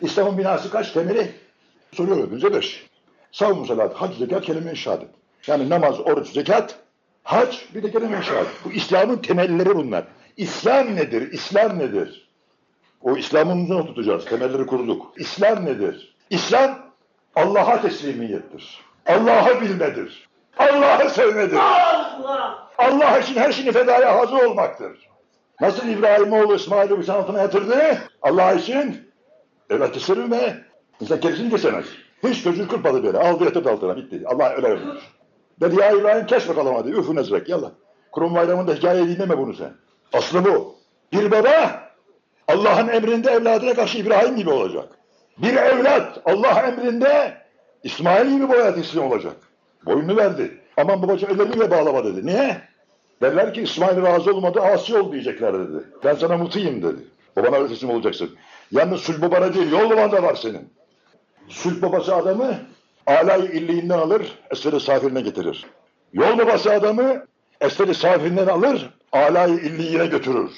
İslam'ın binası kaç temeli? Soruyor bize beş. Savun salat, hac, zekat, kelime-i şehadet. Yani namaz, oruç, zekat, hac, bir de kelime-i şehadet. Bu İslam'ın temelleri bunlar. İslam nedir? İslam nedir? O İslam'ımızı tutacağız. Temelleri kurduk. İslam nedir? İslam Allah'a teslimiyettir. Allah'ı bilmedir. Allah'ı sevmedir. Allah! Allah için her şeyini fedaya hazır olmaktır. Nasıl İbrahimoğlu İsmail'i bıçağın altına yatırdı? Allah için evlat tesirme. İnsan kendisini kesemez. Hiç çocuğu kırpmadı böyle. Aldı yatırdı altına bitti. Allah öyle vermiş. Dedi ya İbrahim kes bakalım hadi. Üfü nezrek yallah. Kurum bayramında hikaye dinleme bunu sen. Aslı bu. Bir baba Allah'ın emrinde evladına karşı İbrahim gibi olacak. Bir evlat Allah emrinde İsmail gibi boya teslim olacak. Boynunu verdi. Aman babacığım ellerini bile bağlama dedi. Niye? Derler ki İsmail razı olmadı, asi ol diyecekler dedi. Ben sana mutuyum dedi. Babana öyle teslim olacaksın. Yalnız sulh babana değil, yol baban da var senin. Sulh babası adamı alay illiğinden alır, esferi safiline getirir. Yol babası adamı esferi safilinden alır, alay illiğine götürür.